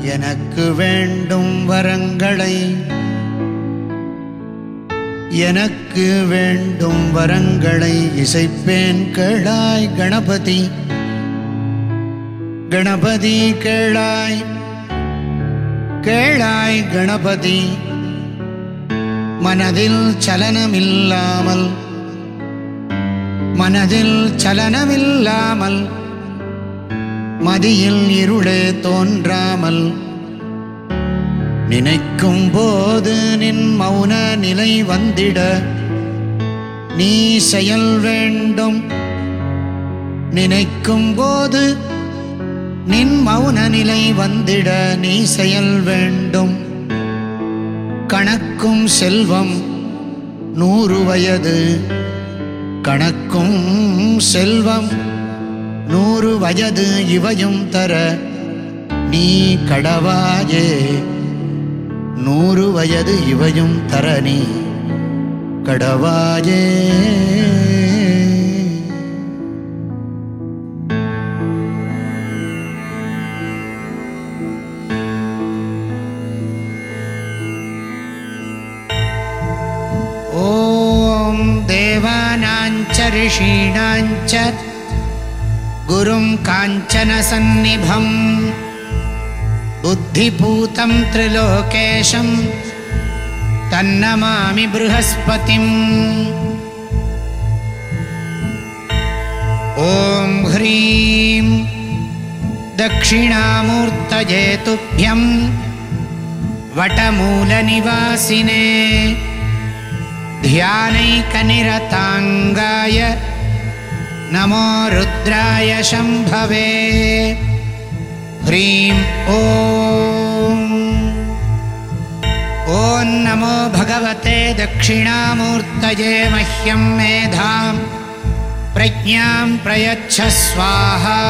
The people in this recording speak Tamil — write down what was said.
எனக்கு வேண்டும் வரங்களை. எனக்கு வேண்டும் வரங்களை இசைப்பேன் கேளாய் கணபதி. கணபதி கேளாய். கேளாய் கணபதி. மனதில் சலனமில்லாமல். மனதில் சலனமில்லாமல். மதியில் இருளே தோன்றாமல் நினைக்கும் போது நின் மௌன நிலை வந்திட நீ செயல் வேண்டும். நினைக்கும் போது நின் மௌன நிலை வந்திட நீ செயல் வேண்டும். கணக்கும் செல்வம் நூறு வயது. கணக்கும் செல்வம் நூறு வயது இவையும் தர நீ கடவாயே நூறு வயது இவையும் தர நீ கடவாயே ॐ देवानाञ्च ऋषीणाञ्च गुरुं काञ्चनसन्निभम्। बुद्धिपूतं त्रिलोकेशं तन्नमामि बृहस्पतिम्। ॐ ह्रीं दक्षिणामूर्तये तुभ्यं वटमूलनिवासिने ध्यानैकनिरताङ्गाय नमो रुद्राय शम्भवे। ह्रीं ॐ ॐ नमो भगवते दक्षिणामूर्तये मह्यं मेधां। प्रज्ञां प्रयच्छ स्वाहा